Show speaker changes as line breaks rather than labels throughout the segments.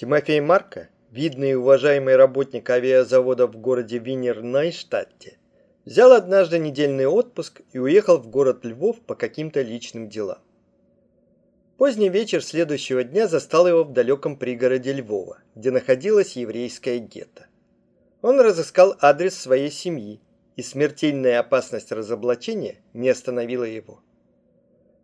Тимофей Марко, видный и уважаемый работник авиазавода в городе Винер-Найштадте, взял однажды недельный отпуск и уехал в город Львов по каким-то личным делам. Поздний вечер следующего дня застал его в далеком пригороде Львова, где находилась еврейская гетто. Он разыскал адрес своей семьи, и смертельная опасность разоблачения не остановила его.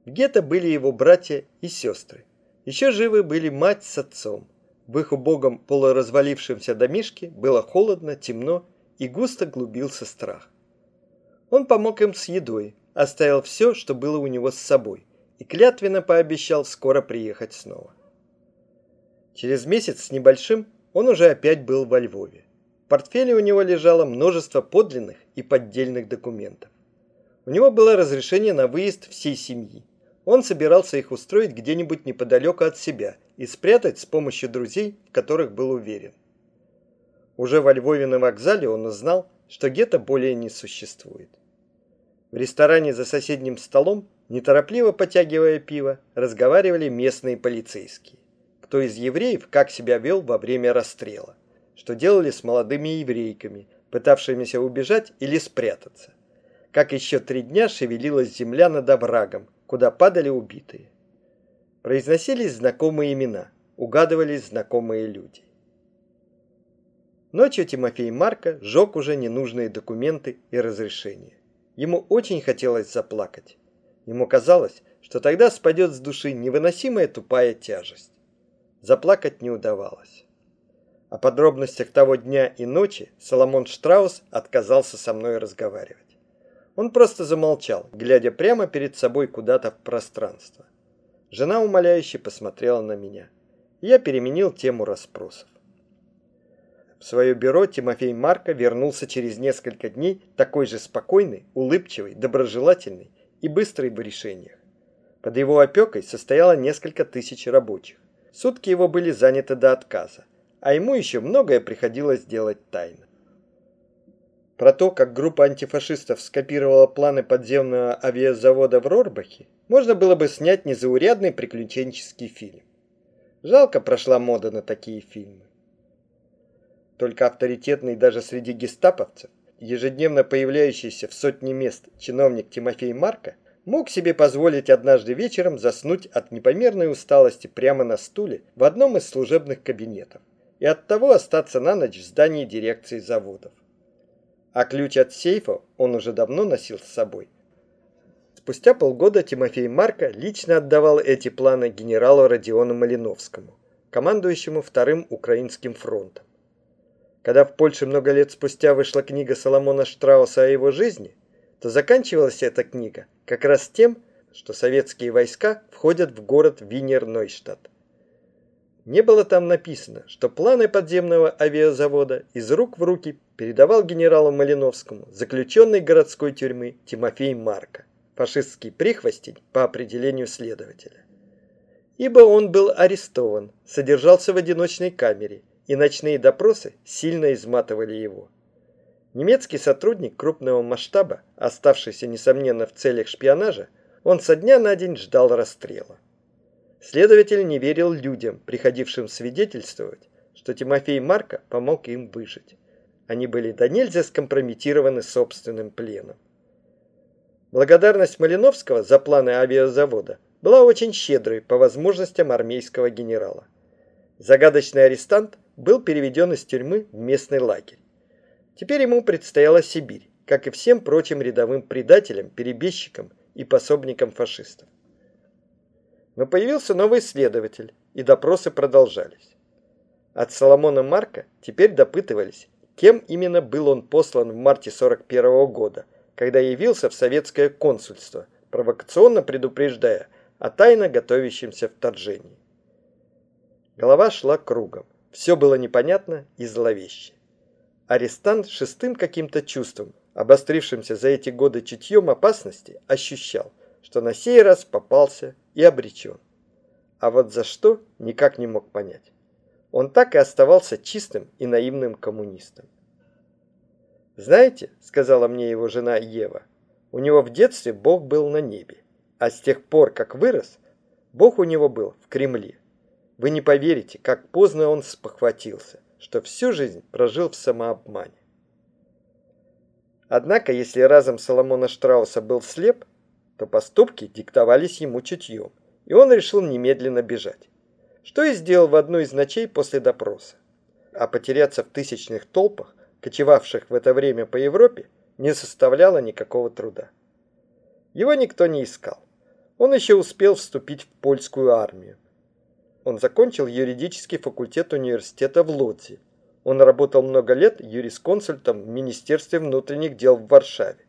В гетто были его братья и сестры. Еще живы были мать с отцом – в их убогом полуразвалившемся домишке было холодно, темно и густо глубился страх. Он помог им с едой, оставил все, что было у него с собой, и клятвенно пообещал скоро приехать снова. Через месяц с небольшим он уже опять был во Львове. В портфеле у него лежало множество подлинных и поддельных документов. У него было разрешение на выезд всей семьи. Он собирался их устроить где-нибудь неподалеку от себя и спрятать с помощью друзей, в которых был уверен. Уже во Львове на вокзале он узнал, что гетто более не существует. В ресторане за соседним столом, неторопливо потягивая пиво, разговаривали местные полицейские. Кто из евреев как себя вел во время расстрела, что делали с молодыми еврейками, пытавшимися убежать или спрятаться. Как еще три дня шевелилась земля над оврагом, куда падали убитые. Произносились знакомые имена, угадывались знакомые люди. Ночью Тимофей Марко сжег уже ненужные документы и разрешения. Ему очень хотелось заплакать. Ему казалось, что тогда спадет с души невыносимая тупая тяжесть. Заплакать не удавалось. О подробностях того дня и ночи Соломон Штраус отказался со мной разговаривать. Он просто замолчал, глядя прямо перед собой куда-то в пространство. Жена умоляюще посмотрела на меня. Я переменил тему расспросов. В свое бюро Тимофей Марко вернулся через несколько дней такой же спокойный, улыбчивый, доброжелательный и быстрый в решениях. Под его опекой состояло несколько тысяч рабочих. Сутки его были заняты до отказа, а ему еще многое приходилось делать тайно. Про то, как группа антифашистов скопировала планы подземного авиазавода в Рорбахе, можно было бы снять незаурядный приключенческий фильм. Жалко прошла мода на такие фильмы. Только авторитетный даже среди гестаповцев, ежедневно появляющийся в сотни мест чиновник Тимофей Марко мог себе позволить однажды вечером заснуть от непомерной усталости прямо на стуле в одном из служебных кабинетов и оттого остаться на ночь в здании дирекции заводов. А ключ от сейфа он уже давно носил с собой, Спустя полгода Тимофей Марко лично отдавал эти планы генералу Родиону Малиновскому, командующему Вторым Украинским фронтом. Когда в Польше много лет спустя вышла книга Соломона Штрауса о его жизни, то заканчивалась эта книга как раз тем, что советские войска входят в город Винер-Нойштадт. Не было там написано, что планы подземного авиазавода из рук в руки передавал генералу Малиновскому заключенный городской тюрьмы Тимофей Марко фашистский прихвостень по определению следователя. Ибо он был арестован, содержался в одиночной камере, и ночные допросы сильно изматывали его. Немецкий сотрудник крупного масштаба, оставшийся, несомненно, в целях шпионажа, он со дня на день ждал расстрела. Следователь не верил людям, приходившим свидетельствовать, что Тимофей Марко помог им выжить. Они были до нельзя скомпрометированы собственным пленом. Благодарность Малиновского за планы авиазавода была очень щедрой по возможностям армейского генерала. Загадочный арестант был переведен из тюрьмы в местный лагерь. Теперь ему предстояла Сибирь, как и всем прочим рядовым предателям, перебежчикам и пособникам фашистов. Но появился новый следователь, и допросы продолжались. От Соломона Марка теперь допытывались, кем именно был он послан в марте 41 -го года – когда явился в советское консульство, провокационно предупреждая о тайно готовящемся вторжении. Голова шла кругом. Все было непонятно и зловеще. Арестант шестым каким-то чувством, обострившимся за эти годы чутьем опасности, ощущал, что на сей раз попался и обречен. А вот за что, никак не мог понять. Он так и оставался чистым и наивным коммунистом. «Знаете, — сказала мне его жена Ева, — у него в детстве Бог был на небе, а с тех пор, как вырос, Бог у него был в Кремле. Вы не поверите, как поздно он спохватился, что всю жизнь прожил в самообмане. Однако, если разум Соломона Штрауса был слеп, то поступки диктовались ему чутьем, и он решил немедленно бежать. Что и сделал в одну из ночей после допроса. А потеряться в тысячных толпах, кочевавших в это время по Европе, не составляло никакого труда. Его никто не искал. Он еще успел вступить в польскую армию. Он закончил юридический факультет университета в Лодзе. Он работал много лет юрисконсультом в Министерстве внутренних дел в Варшаве.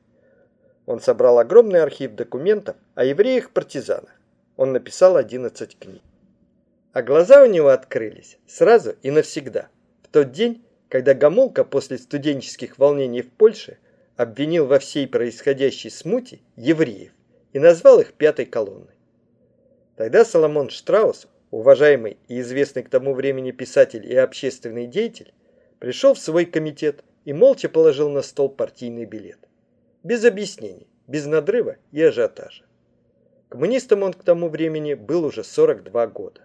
Он собрал огромный архив документов о евреях-партизанах. Он написал 11 книг. А глаза у него открылись сразу и навсегда. В тот день, когда Гамулка после студенческих волнений в Польше обвинил во всей происходящей смуте евреев и назвал их пятой колонной. Тогда Соломон Штраус, уважаемый и известный к тому времени писатель и общественный деятель, пришел в свой комитет и молча положил на стол партийный билет. Без объяснений, без надрыва и ажиотажа. Коммунистом он к тому времени был уже 42 года.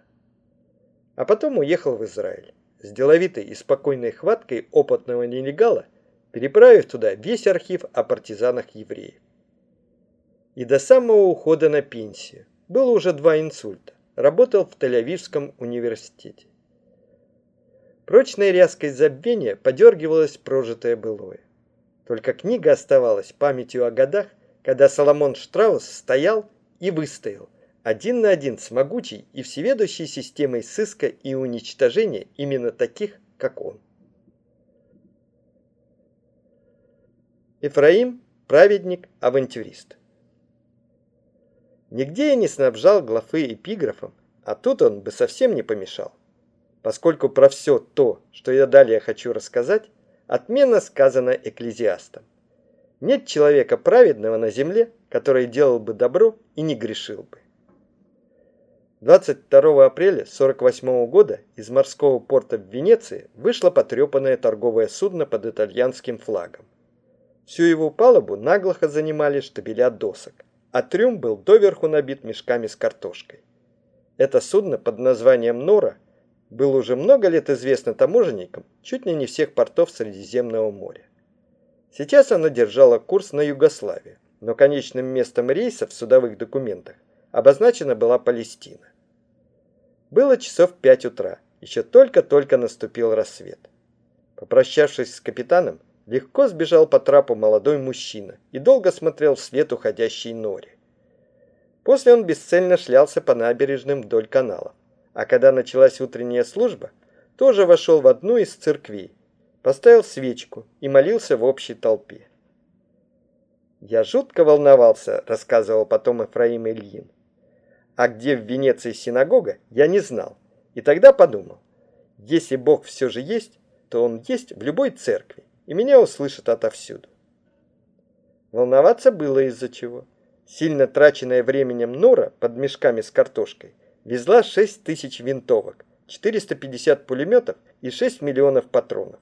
А потом уехал в Израиль с деловитой и спокойной хваткой опытного нелегала переправив туда весь архив о партизанах евреев. И до самого ухода на пенсию было уже два инсульта. Работал в Тель-Авивском университете. Прочной ряской забвения подергивалось прожитое былое. Только книга оставалась памятью о годах, когда Соломон Штраус стоял и выстоял, один на один с могучей и всеведущей системой сыска и уничтожения именно таких, как он. Ефраим – праведник, авантюрист. Нигде я не снабжал главы эпиграфом, а тут он бы совсем не помешал. Поскольку про все то, что я далее хочу рассказать, отменно сказано экклезиастом. Нет человека праведного на земле, который делал бы добро и не грешил бы. 22 апреля 1948 года из морского порта в Венеции вышло потрепанное торговое судно под итальянским флагом. Всю его палубу наглухо занимали штабеля досок, а трюм был доверху набит мешками с картошкой. Это судно под названием «Нора» было уже много лет известно таможенникам чуть ли не всех портов Средиземного моря. Сейчас оно держало курс на Югославию, но конечным местом рейса в судовых документах обозначена была Палестина. Было часов пять утра, еще только-только наступил рассвет. Попрощавшись с капитаном, легко сбежал по трапу молодой мужчина и долго смотрел вслед уходящей норе. После он бесцельно шлялся по набережным вдоль канала, а когда началась утренняя служба, тоже вошел в одну из церквей, поставил свечку и молился в общей толпе. «Я жутко волновался», — рассказывал потом Ефраим Ильин. «А где в Венеции синагога, я не знал. И тогда подумал, если Бог все же есть, то Он есть в любой церкви и меня услышат отовсюду. Волноваться было из-за чего. Сильно траченная временем Нора под мешками с картошкой везла 6 тысяч винтовок, 450 пулеметов и 6 миллионов патронов.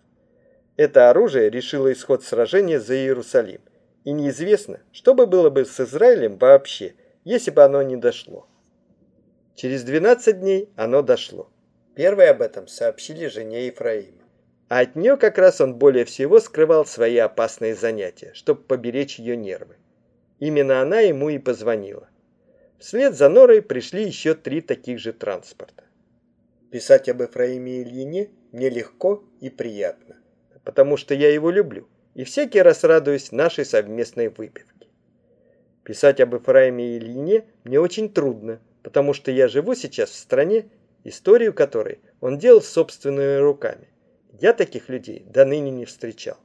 Это оружие решило исход сражения за Иерусалим, и неизвестно, что бы было бы с Израилем вообще, если бы оно не дошло. Через 12 дней оно дошло. Первые об этом сообщили жене Ефраима. А от нее как раз он более всего скрывал свои опасные занятия, чтобы поберечь ее нервы. Именно она ему и позвонила. Вслед за Норой пришли еще три таких же транспорта. Писать об Ефраиме Ильине мне легко и приятно, потому что я его люблю и всякий раз радуюсь нашей совместной выпивке. Писать об Ефраиме Ильине мне очень трудно, потому что я живу сейчас в стране, историю которой он делал собственными руками. Я таких людей до ныне не встречал.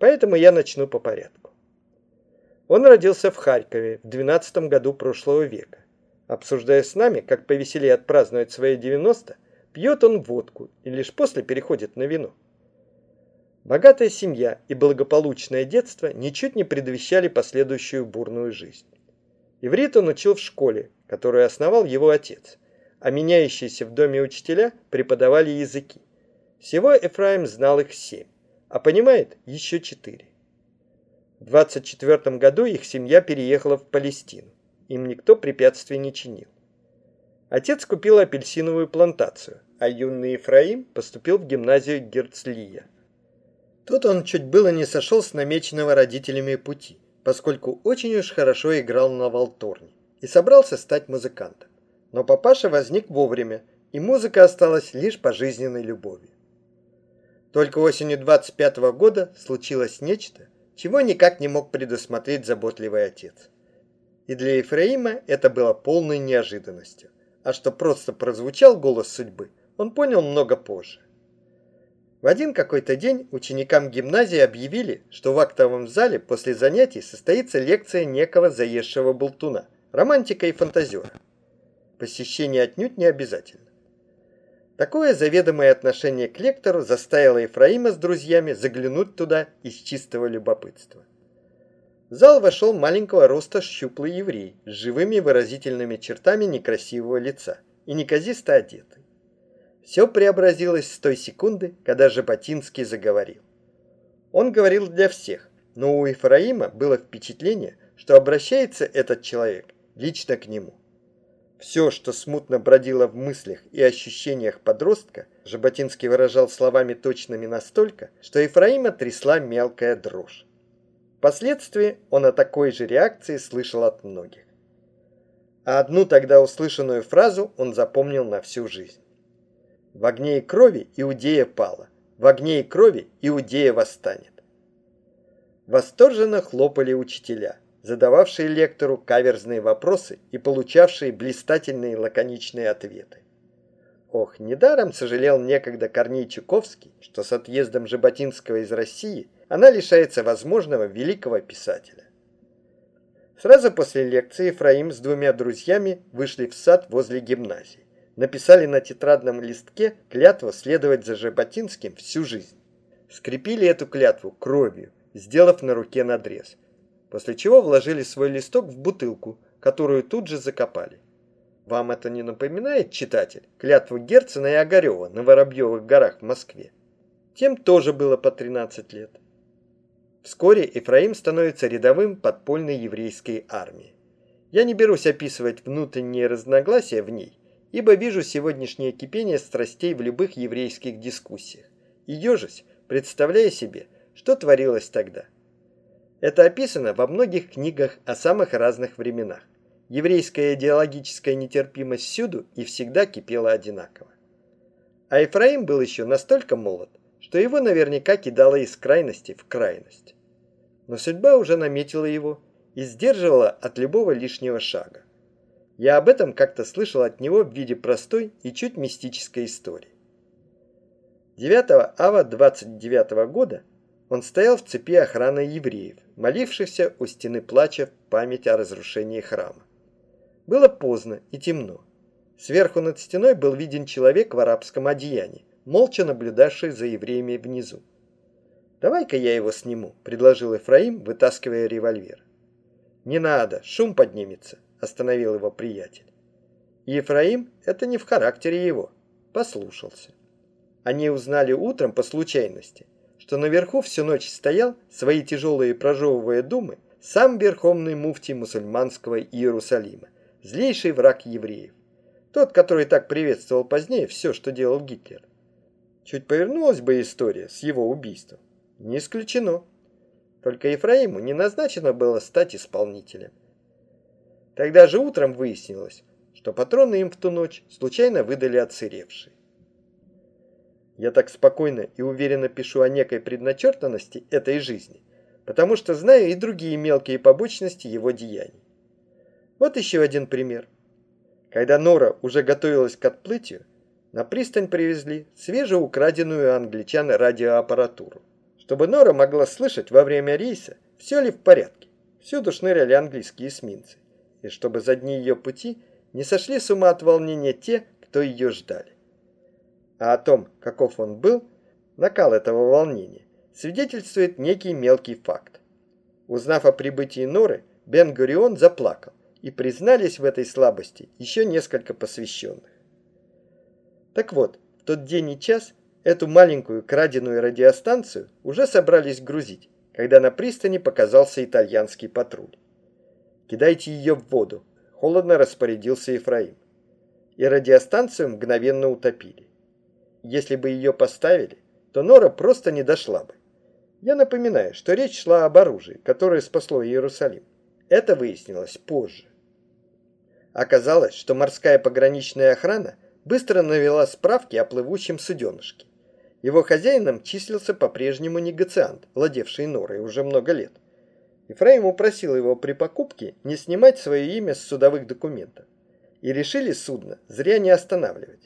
Поэтому я начну по порядку. Он родился в Харькове в 12 году прошлого века. Обсуждая с нами, как повеселее отпраздновать свои 90, пьет он водку и лишь после переходит на вино. Богатая семья и благополучное детство ничуть не предвещали последующую бурную жизнь. Иврит он учил в школе, которую основал его отец, а меняющиеся в доме учителя преподавали языки. Всего Эфраим знал их семь, а понимает еще четыре. В 24 году их семья переехала в Палестину. Им никто препятствий не чинил. Отец купил апельсиновую плантацию, а юный Ефраим поступил в гимназию Герцлия. Тут он чуть было не сошел с намеченного родителями пути, поскольку очень уж хорошо играл на валторне и собрался стать музыкантом. Но папаша возник вовремя, и музыка осталась лишь пожизненной любовью. Только осенью 25 -го года случилось нечто, чего никак не мог предусмотреть заботливый отец. И для Ефраима это было полной неожиданностью. А что просто прозвучал голос судьбы, он понял много позже. В один какой-то день ученикам гимназии объявили, что в актовом зале после занятий состоится лекция некого заезжего болтуна, романтика и фантазера. Посещение отнюдь не обязательно. Такое заведомое отношение к лектору заставило Ефраима с друзьями заглянуть туда из чистого любопытства. В зал вошел маленького роста щуплый еврей с живыми выразительными чертами некрасивого лица и неказисто одетый. Все преобразилось с той секунды, когда Жаботинский заговорил. Он говорил для всех, но у Ефраима было впечатление, что обращается этот человек лично к нему. Все, что смутно бродило в мыслях и ощущениях подростка, Жаботинский выражал словами точными настолько, что Ефраима трясла мелкая дрожь. Впоследствии он о такой же реакции слышал от многих. А одну тогда услышанную фразу он запомнил на всю жизнь. В огне и крови Иудея пала, в огне и крови Иудея восстанет. Восторженно хлопали учителя, задававшие лектору каверзные вопросы и получавшие блистательные лаконичные ответы. Ох, недаром сожалел некогда Корней Чуковский, что с отъездом Жаботинского из России она лишается возможного великого писателя. Сразу после лекции Ефраим с двумя друзьями вышли в сад возле гимназии. Написали на тетрадном листке клятву следовать за Жаботинским всю жизнь. Скрепили эту клятву кровью, сделав на руке надрез, после чего вложили свой листок в бутылку, которую тут же закопали. Вам это не напоминает, читатель, клятву Герцена и Огарева на Воробьевых горах в Москве? Тем тоже было по 13 лет. Вскоре Ефраим становится рядовым подпольной еврейской армии. Я не берусь описывать внутренние разногласия в ней, ибо вижу сегодняшнее кипение страстей в любых еврейских дискуссиях и ежусь, представляя себе, что творилось тогда. Это описано во многих книгах о самых разных временах. Еврейская идеологическая нетерпимость всюду и всегда кипела одинаково. А Ефраим был еще настолько молод, что его наверняка кидало из крайности в крайность но судьба уже наметила его и сдерживала от любого лишнего шага. Я об этом как-то слышал от него в виде простой и чуть мистической истории. 9 ава 29 года он стоял в цепи охраны евреев, молившихся у стены плача в память о разрушении храма. Было поздно и темно. Сверху над стеной был виден человек в арабском одеянии, молча наблюдавший за евреями внизу. «Давай-ка я его сниму», — предложил Ефраим, вытаскивая револьвер. «Не надо, шум поднимется», — остановил его приятель. И Ефраим, это не в характере его, послушался. Они узнали утром по случайности, что наверху всю ночь стоял, свои тяжелые прожевывая думы, сам верховный муфтий мусульманского Иерусалима, злейший враг евреев. Тот, который так приветствовал позднее все, что делал Гитлер. Чуть повернулась бы история с его убийством. Не исключено. Только Ефраиму не назначено было стать исполнителем. Тогда же утром выяснилось, что патроны им в ту ночь случайно выдали отсыревшие. Я так спокойно и уверенно пишу о некой предначертанности этой жизни, потому что знаю и другие мелкие побочности его деяний. Вот еще один пример. Когда Нора уже готовилась к отплытию, на пристань привезли свежеукраденную англичан радиоаппаратуру чтобы Нора могла слышать во время рейса, все ли в порядке. Всюду шныряли английские эсминцы, и чтобы за дни ее пути не сошли с ума от волнения те, кто ее ждали. А о том, каков он был, накал этого волнения, свидетельствует некий мелкий факт. Узнав о прибытии Норы, Бен-Гурион заплакал, и признались в этой слабости еще несколько посвященных. Так вот, в тот день и час Эту маленькую краденую радиостанцию уже собрались грузить, когда на пристани показался итальянский патруль. «Кидайте ее в воду», — холодно распорядился Ефраим. и радиостанцию мгновенно утопили. Если бы ее поставили, то Нора просто не дошла бы. Я напоминаю, что речь шла об оружии, которое спасло Иерусалим. Это выяснилось позже. Оказалось, что морская пограничная охрана быстро навела справки о плывущем суденышке. Его хозяином числился по-прежнему негациант, владевший Норой уже много лет. Ефраим упросил его при покупке не снимать свое имя с судовых документов. И решили судно зря не останавливать.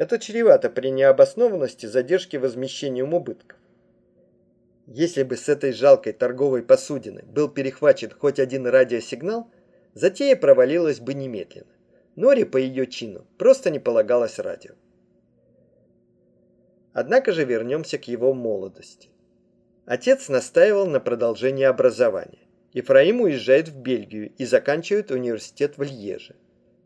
Это чревато при необоснованности задержки возмещением убытков. Если бы с этой жалкой торговой посудины был перехвачен хоть один радиосигнал – затея провалилась бы немедленно. Норе по ее чину просто не полагалось радио. Однако же вернемся к его молодости. Отец настаивал на продолжении образования. Ефраим уезжает в Бельгию и заканчивает университет в Льеже.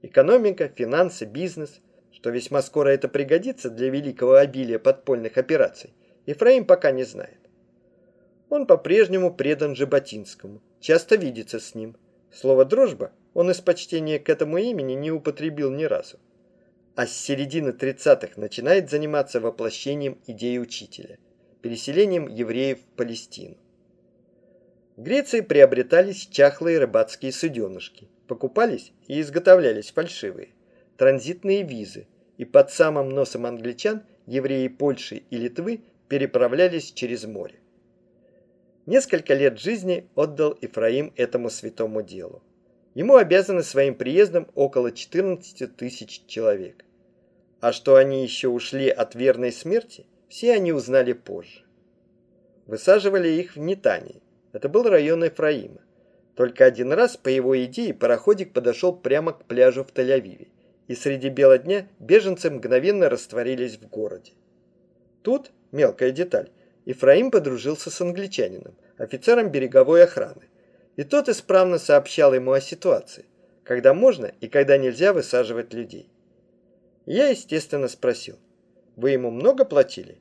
Экономика, финансы, бизнес, что весьма скоро это пригодится для великого обилия подпольных операций, Ефраим пока не знает. Он по-прежнему предан Жаботинскому, часто видится с ним, Слово «дружба» он из почтения к этому имени не употребил ни разу. А с середины 30-х начинает заниматься воплощением идеи учителя, переселением евреев в Палестину. В Греции приобретались чахлые рыбацкие суденышки, покупались и изготовлялись фальшивые, транзитные визы, и под самым носом англичан евреи Польши и Литвы переправлялись через море. Несколько лет жизни отдал Ифраим этому святому делу. Ему обязаны своим приездом около 14 тысяч человек. А что они еще ушли от верной смерти, все они узнали позже. Высаживали их в Нетании. Это был район Ефраима. Только один раз по его идее пароходик подошел прямо к пляжу в Тель-Авиве, и среди бела дня беженцы мгновенно растворились в городе. Тут, мелкая деталь, Ифраим подружился с англичанином, офицером береговой охраны, и тот исправно сообщал ему о ситуации, когда можно и когда нельзя высаживать людей. Я, естественно, спросил, «Вы ему много платили?»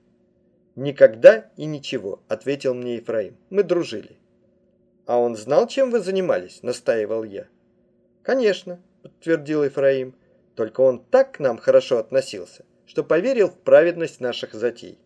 «Никогда и ничего», — ответил мне Ефраим. «Мы дружили». «А он знал, чем вы занимались?» — настаивал я. «Конечно», — подтвердил Ефраим. «Только он так к нам хорошо относился, что поверил в праведность наших затей.